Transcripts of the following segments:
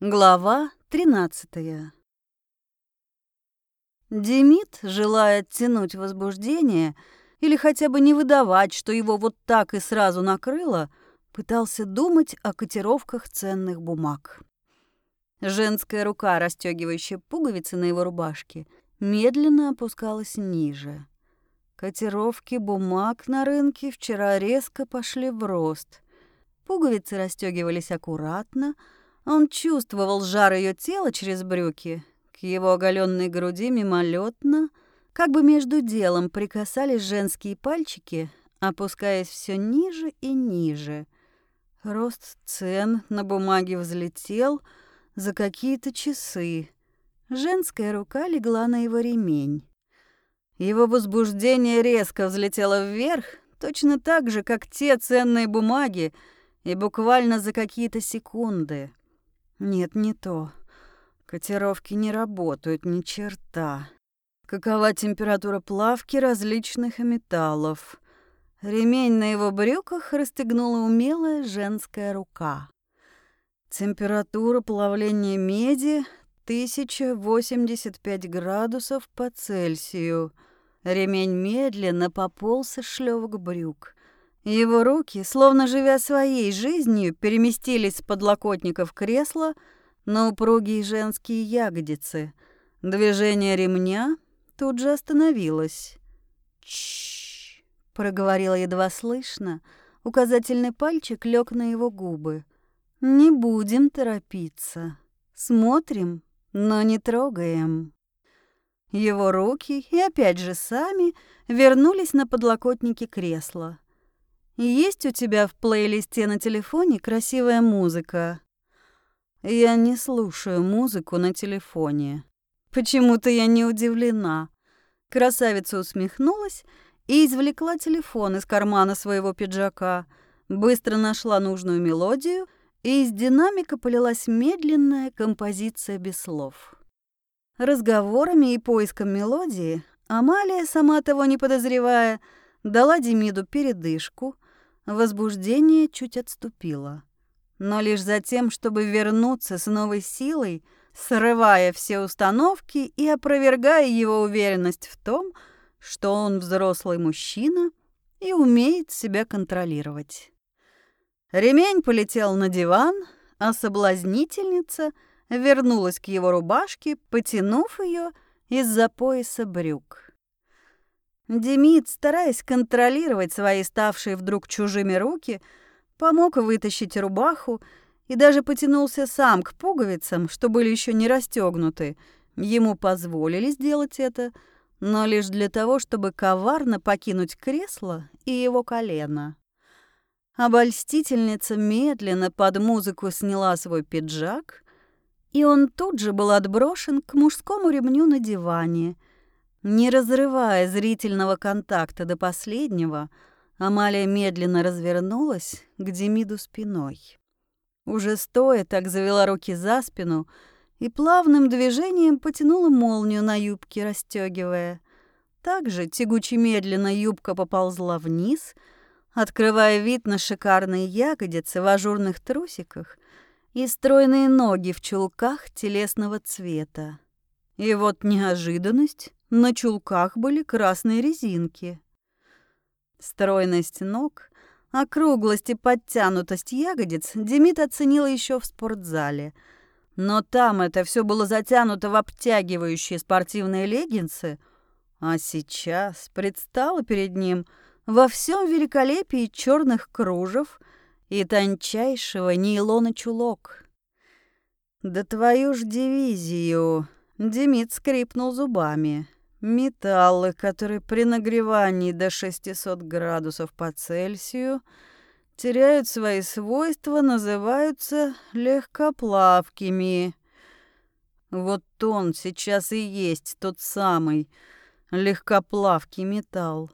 Глава 13 Демид, желая оттянуть возбуждение или хотя бы не выдавать, что его вот так и сразу накрыло, пытался думать о котировках ценных бумаг. Женская рука, расстегивающая пуговицы на его рубашке, медленно опускалась ниже. Котировки бумаг на рынке вчера резко пошли в рост. Пуговицы расстегивались аккуратно, он чувствовал жар ее тела через брюки. К его оголенной груди мимолетно, как бы между делом прикасались женские пальчики, опускаясь все ниже и ниже. Рост цен на бумаге взлетел за какие-то часы. Женская рука легла на его ремень. Его возбуждение резко взлетело вверх, точно так же, как те ценные бумаги, и буквально за какие-то секунды — нет, не то. Котировки не работают ни черта. Какова температура плавки различных металлов? Ремень на его брюках расстегнула умелая женская рука. Температура плавления меди 1085 градусов по Цельсию. Ремень медленно пополз с шлёвок брюк. Его руки, словно живя своей жизнью, переместились с подлокотников кресла на упругие женские ягодицы. Движение ремня тут же остановилось. «Чш!» — проговорила едва слышно. Указательный пальчик лег на его губы. «Не будем торопиться. Смотрим, но не трогаем». Его руки, и опять же сами, вернулись на подлокотники кресла. Есть у тебя в плейлисте на телефоне красивая музыка? Я не слушаю музыку на телефоне. Почему-то я не удивлена. Красавица усмехнулась и извлекла телефон из кармана своего пиджака, быстро нашла нужную мелодию, и из динамика полилась медленная композиция без слов. Разговорами и поиском мелодии Амалия, сама того не подозревая, дала Демиду передышку, Возбуждение чуть отступило, но лишь за тем, чтобы вернуться с новой силой, срывая все установки и опровергая его уверенность в том, что он взрослый мужчина и умеет себя контролировать. Ремень полетел на диван, а соблазнительница вернулась к его рубашке, потянув ее из-за пояса брюк. Демид, стараясь контролировать свои ставшие вдруг чужими руки, помог вытащить рубаху и даже потянулся сам к пуговицам, что были еще не расстегнуты. Ему позволили сделать это, но лишь для того, чтобы коварно покинуть кресло и его колено. Обольстительница медленно под музыку сняла свой пиджак, и он тут же был отброшен к мужскому ремню на диване — не разрывая зрительного контакта до последнего, Амалия медленно развернулась к Демиду спиной. Уже стоя так завела руки за спину и плавным движением потянула молнию на юбке, расстегивая. Также тягуче медленно юбка поползла вниз, открывая вид на шикарные ягодицы в ажурных трусиках и стройные ноги в чулках телесного цвета. И вот неожиданность на чулках были красные резинки. Стройность ног, округлость и подтянутость ягодиц Демид оценила еще в спортзале. Но там это все было затянуто в обтягивающие спортивные леггинсы, а сейчас предстало перед ним во всем великолепии черных кружев и тончайшего нейлона чулок. «Да твою ж дивизию!» Демид скрипнул зубами. Металлы, которые при нагревании до 600 градусов по Цельсию теряют свои свойства, называются легкоплавкими. Вот он сейчас и есть тот самый легкоплавкий металл.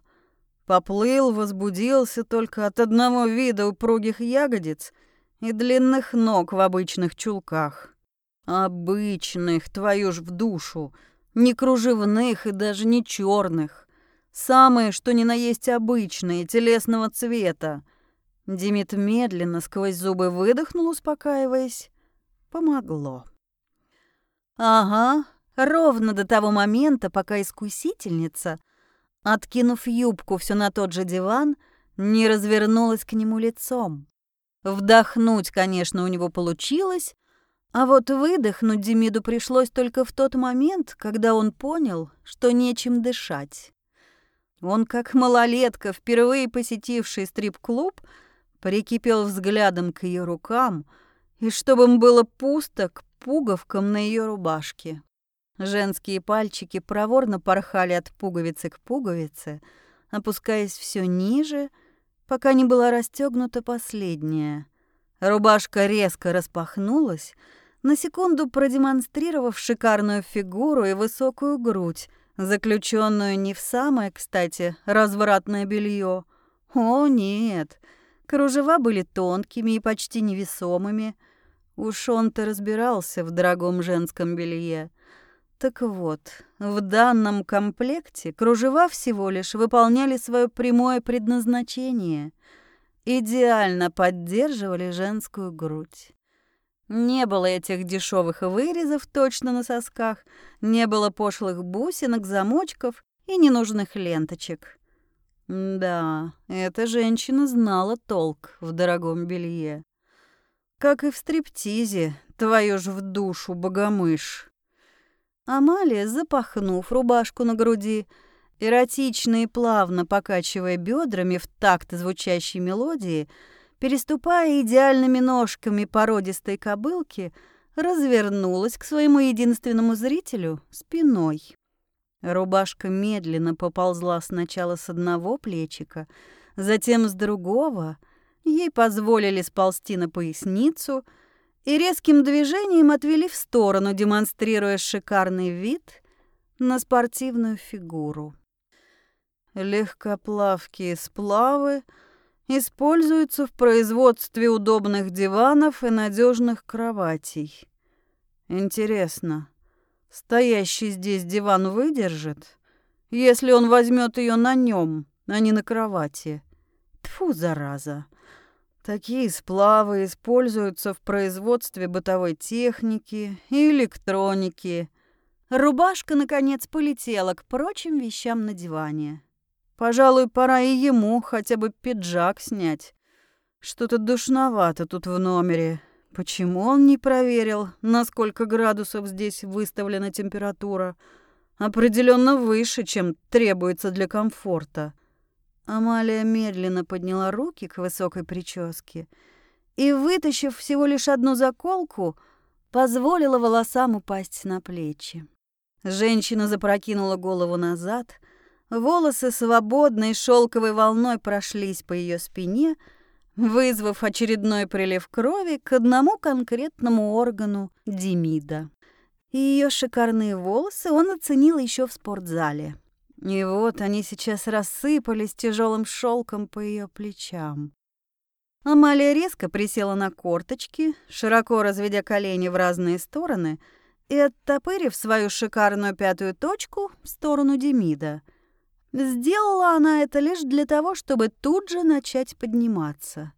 Поплыл, возбудился только от одного вида упругих ягодиц и длинных ног в обычных чулках. Обычных, твою ж в душу — не кружевных и даже не черных. Самые, что ни на есть обычные, телесного цвета. Демид медленно сквозь зубы выдохнул, успокаиваясь. помогло. Ага, ровно до того момента, пока искусительница, откинув юбку все на тот же диван, не развернулась к нему лицом. Вдохнуть, конечно, у него получилось, а вот выдохнуть Демиду пришлось только в тот момент, когда он понял, что нечем дышать. Он, как малолетка, впервые посетивший стрип-клуб, прикипел взглядом к ее рукам, и чтобы им было пусто, к пуговкам на ее рубашке. Женские пальчики проворно порхали от пуговицы к пуговице, опускаясь все ниже, пока не была расстегнута последняя. Рубашка резко распахнулась, на секунду продемонстрировав шикарную фигуру и высокую грудь, заключенную не в самое, кстати, развратное белье. О, нет, кружева были тонкими и почти невесомыми. Уж он-то разбирался в дорогом женском белье. Так вот, в данном комплекте кружева всего лишь выполняли свое прямое предназначение. Идеально поддерживали женскую грудь. Не было этих дешевых вырезов точно на сосках, не было пошлых бусинок, замочков и ненужных ленточек. Да, эта женщина знала толк в дорогом белье. Как и в стриптизе, твою ж в душу, богомыш. Амалия, запахнув рубашку на груди, эротично и плавно покачивая бедрами в такт звучащей мелодии, переступая идеальными ножками породистой кобылки, развернулась к своему единственному зрителю спиной. Рубашка медленно поползла сначала с одного плечика, затем с другого. Ей позволили сползти на поясницу — и резким движением отвели в сторону, демонстрируя шикарный вид на спортивную фигуру. Легкоплавкие сплавы используются в производстве удобных диванов и надежных кроватей. Интересно, стоящий здесь диван выдержит, если он возьмет ее на нем, а не на кровати? Тфу, зараза! Такие сплавы используются в производстве бытовой техники и электроники. Рубашка, наконец, полетела к прочим вещам на диване. Пожалуй, пора и ему хотя бы пиджак снять. Что-то душновато тут в номере. Почему он не проверил, на сколько градусов здесь выставлена температура? Определенно выше, чем требуется для комфорта. Амалия медленно подняла руки к высокой прическе и, вытащив всего лишь одну заколку, позволила волосам упасть на плечи. Женщина запрокинула голову назад, волосы свободной шелковой волной прошлись по ее спине, вызвав очередной прилив крови к одному конкретному органу Демида. И ее шикарные волосы он оценил еще в спортзале. И вот они сейчас рассыпались тяжелым шелком по ее плечам. Амалия резко присела на корточки, широко разведя колени в разные стороны и оттопырив свою шикарную пятую точку в сторону Демида. Сделала она это лишь для того, чтобы тут же начать подниматься.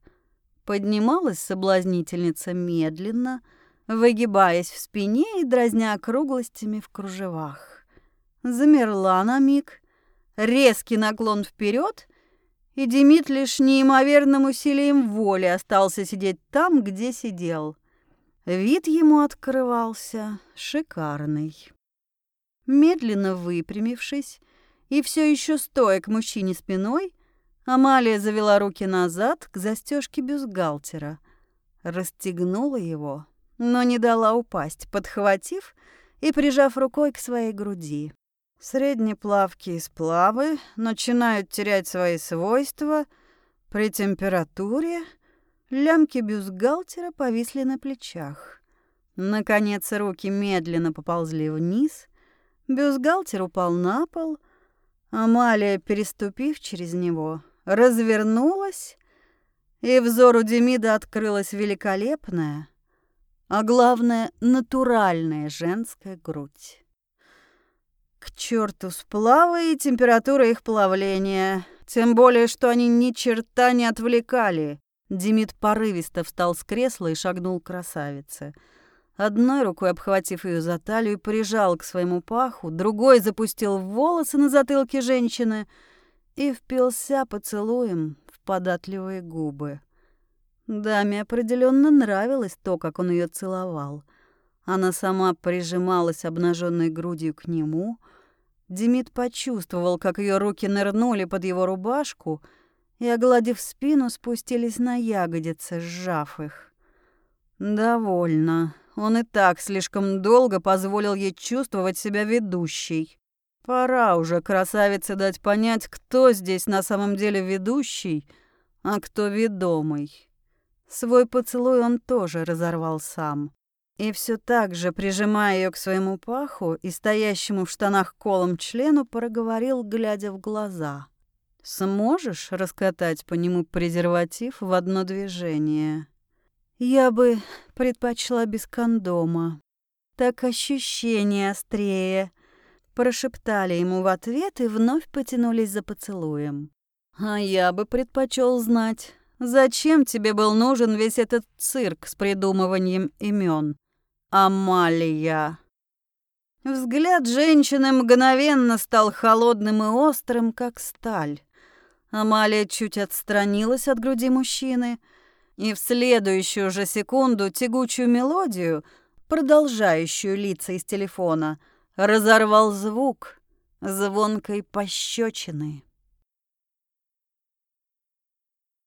Поднималась соблазнительница медленно, выгибаясь в спине и дразня округлостями в кружевах замерла на миг, резкий наклон вперед, и Демид лишь неимоверным усилием воли остался сидеть там, где сидел. Вид ему открывался шикарный. Медленно выпрямившись и все еще стоя к мужчине спиной, Амалия завела руки назад к застежке бюстгальтера, расстегнула его, но не дала упасть, подхватив и прижав рукой к своей груди. Среднеплавкие сплавы начинают терять свои свойства при температуре. Лямки бюстгальтера повисли на плечах. Наконец руки медленно поползли вниз. Бюстгальтер упал на пол. Амалия, переступив через него, развернулась, и взору Демида открылась великолепная, а главное, натуральная женская грудь. К черту сплавы и температура их плавления. Тем более, что они ни черта не отвлекали. Демид порывисто встал с кресла и шагнул к красавице. Одной рукой обхватив ее за талию, прижал к своему паху, другой запустил волосы на затылке женщины и впился поцелуем в податливые губы. Даме определенно нравилось то, как он ее целовал. Она сама прижималась обнаженной грудью к нему. Демид почувствовал, как ее руки нырнули под его рубашку и, огладив спину, спустились на ягодицы, сжав их. Довольно. Он и так слишком долго позволил ей чувствовать себя ведущей. Пора уже красавице дать понять, кто здесь на самом деле ведущий, а кто ведомый. Свой поцелуй он тоже разорвал сам. И все так же, прижимая ее к своему паху и стоящему в штанах колом члену, проговорил, глядя в глаза. «Сможешь раскатать по нему презерватив в одно движение?» «Я бы предпочла без кондома. Так ощущение острее», — прошептали ему в ответ и вновь потянулись за поцелуем. «А я бы предпочел знать, Зачем тебе был нужен весь этот цирк с придумыванием имен? Амалия. Взгляд женщины мгновенно стал холодным и острым, как сталь. Амалия чуть отстранилась от груди мужчины, и в следующую же секунду тягучую мелодию, продолжающую литься из телефона, разорвал звук звонкой пощечины.